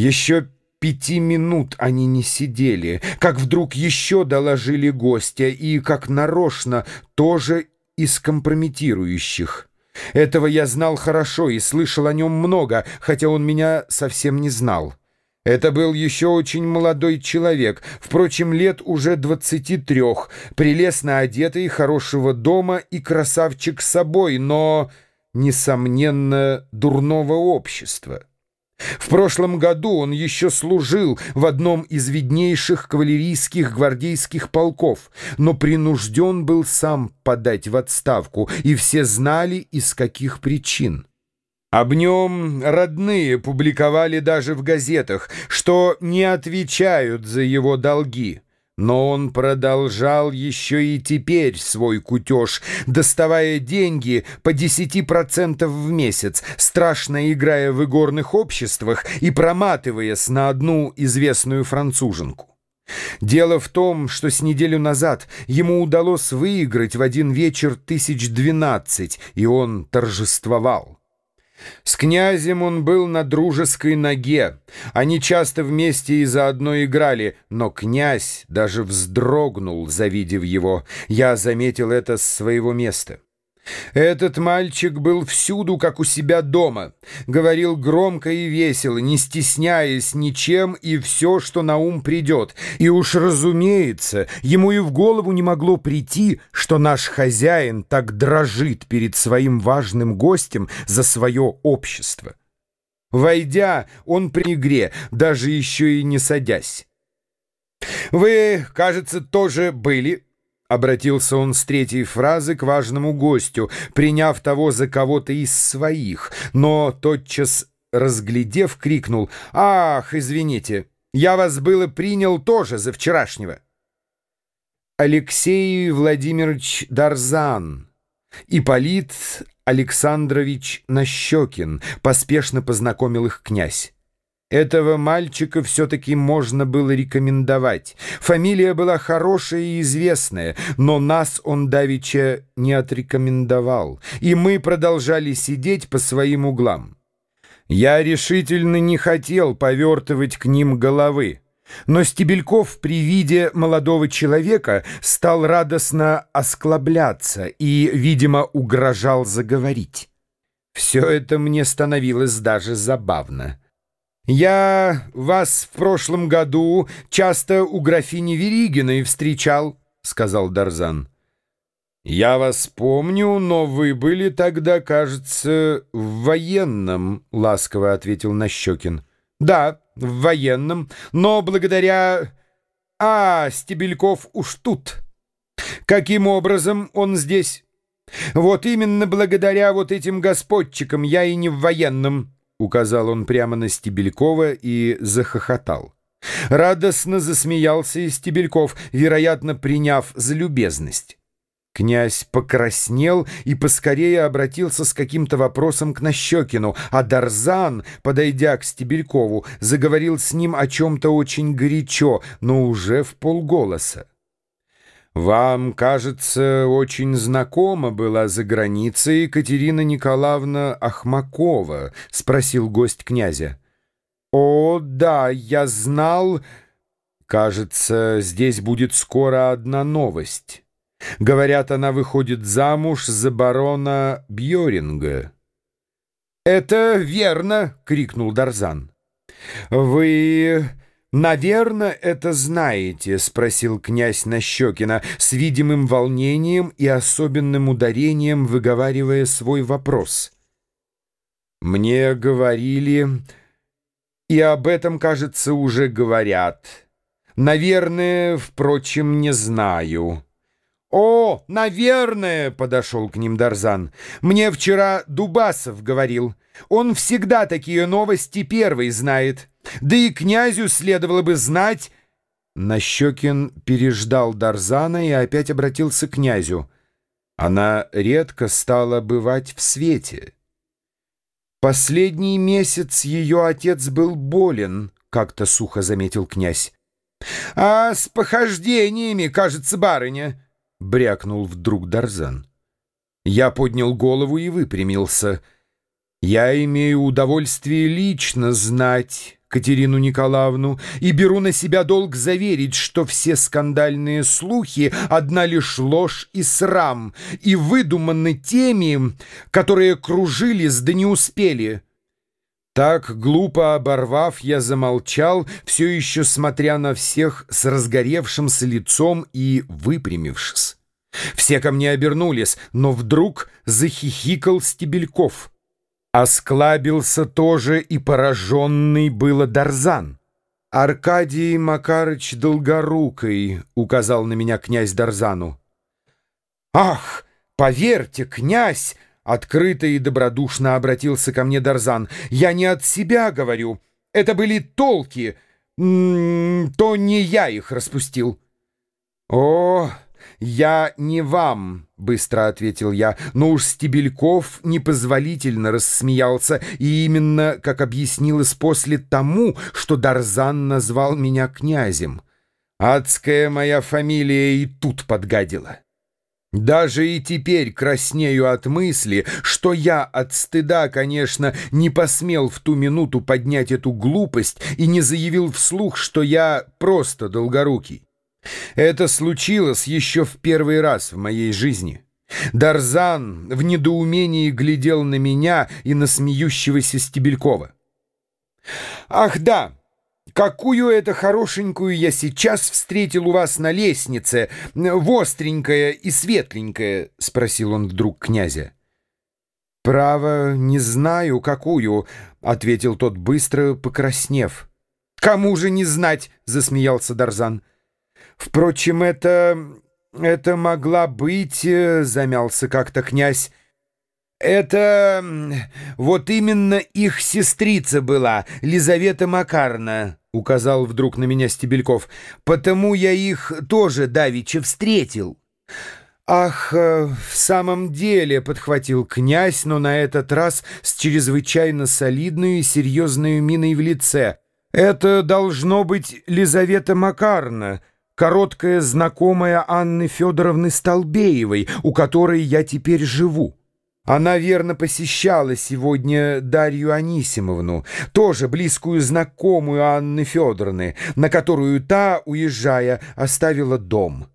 Еще пяти минут они не сидели, как вдруг еще доложили гостя, и, как нарочно, тоже из компрометирующих. Этого я знал хорошо и слышал о нем много, хотя он меня совсем не знал. Это был еще очень молодой человек, впрочем, лет уже двадцати трех, прелестно одетый, хорошего дома и красавчик с собой, но, несомненно, дурного общества. В прошлом году он еще служил в одном из виднейших кавалерийских гвардейских полков, но принужден был сам подать в отставку, и все знали, из каких причин. Об нем родные публиковали даже в газетах, что не отвечают за его долги. Но он продолжал еще и теперь свой кутеж, доставая деньги по 10% в месяц, страшно играя в игорных обществах и проматываясь на одну известную француженку. Дело в том, что с неделю назад ему удалось выиграть в один вечер тысяч двенадцать, и он торжествовал. С князем он был на дружеской ноге. Они часто вместе и заодно играли, но князь даже вздрогнул, завидев его. Я заметил это с своего места. Этот мальчик был всюду, как у себя дома. Говорил громко и весело, не стесняясь ничем и все, что на ум придет. И уж разумеется, ему и в голову не могло прийти, что наш хозяин так дрожит перед своим важным гостем за свое общество. Войдя, он при игре, даже еще и не садясь. «Вы, кажется, тоже были Обратился он с третьей фразы к важному гостю, приняв того за кого-то из своих, но тотчас, разглядев, крикнул «Ах, извините, я вас было принял тоже за вчерашнего». Алексей Владимирович Дарзан, Ипполит Александрович Нащекин, поспешно познакомил их князь. Этого мальчика все-таки можно было рекомендовать. Фамилия была хорошая и известная, но нас он давеча не отрекомендовал, и мы продолжали сидеть по своим углам. Я решительно не хотел повертывать к ним головы. Но Стебельков при виде молодого человека стал радостно осклабляться и, видимо, угрожал заговорить. Все это мне становилось даже забавно. «Я вас в прошлом году часто у графини Веригиной встречал», — сказал Дарзан. «Я вас помню, но вы были тогда, кажется, в военном», — ласково ответил Нащекин. «Да, в военном, но благодаря... А, Стебельков уж тут. Каким образом он здесь? Вот именно благодаря вот этим господчикам я и не в военном». Указал он прямо на Стебелькова и захохотал. Радостно засмеялся и Стебельков, вероятно, приняв за любезность. Князь покраснел и поскорее обратился с каким-то вопросом к Нащекину, а Дарзан, подойдя к Стебелькову, заговорил с ним о чем-то очень горячо, но уже в полголоса. «Вам, кажется, очень знакома была за границей Екатерина Николаевна Ахмакова?» — спросил гость князя. «О, да, я знал. Кажется, здесь будет скоро одна новость. Говорят, она выходит замуж за барона Бьоринга». «Это верно!» — крикнул Дарзан. «Вы...» «Наверное, это знаете?» — спросил князь Нащекина с видимым волнением и особенным ударением, выговаривая свой вопрос. «Мне говорили, и об этом, кажется, уже говорят. Наверное, впрочем, не знаю». «О, наверное!» — подошел к ним Дарзан. «Мне вчера Дубасов говорил. Он всегда такие новости первый знает». Да и князю следовало бы знать... Нащекин переждал Дарзана и опять обратился к князю. Она редко стала бывать в свете. Последний месяц ее отец был болен, как-то сухо заметил князь. — А с похождениями, кажется, барыня, — брякнул вдруг Дарзан. Я поднял голову и выпрямился — Я имею удовольствие лично знать Катерину Николаевну и беру на себя долг заверить, что все скандальные слухи — одна лишь ложь и срам, и выдуманы теми, которые кружились да не успели. Так, глупо оборвав, я замолчал, все еще смотря на всех с разгоревшимся лицом и выпрямившись. Все ко мне обернулись, но вдруг захихикал Стебельков. Осклабился тоже и пораженный было Дарзан. «Аркадий Макарыч Долгорукой», — указал на меня князь Дарзану. «Ах, поверьте, князь!» — открыто и добродушно обратился ко мне Дарзан. «Я не от себя говорю. Это были толки. М -м, то не я их распустил». «О!» «Я не вам», — быстро ответил я, но уж Стебельков непозволительно рассмеялся, и именно, как объяснилось после тому, что Дарзан назвал меня князем. Адская моя фамилия и тут подгадила. Даже и теперь краснею от мысли, что я от стыда, конечно, не посмел в ту минуту поднять эту глупость и не заявил вслух, что я просто долгорукий. Это случилось еще в первый раз в моей жизни. Дарзан в недоумении глядел на меня и на смеющегося Стебелькова. «Ах да! Какую это хорошенькую я сейчас встретил у вас на лестнице, востренькая и светленькая!» — спросил он вдруг князя. «Право, не знаю, какую», — ответил тот быстро, покраснев. «Кому же не знать?» — засмеялся Дарзан. Впрочем, это... это могла быть... Э, замялся как-то князь. Это... вот именно их сестрица была, Лизавета Макарна, указал вдруг на меня Стебельков. Потому я их тоже давеча встретил. «Ах, э, в самом деле», — подхватил князь, но на этот раз с чрезвычайно солидной и серьезной миной в лице. «Это должно быть Лизавета Макарна, короткая знакомая Анны Федоровны Столбеевой, у которой я теперь живу. Она верно посещала сегодня Дарью Анисимовну, тоже близкую знакомую Анны Федоровны, на которую та, уезжая, оставила дом.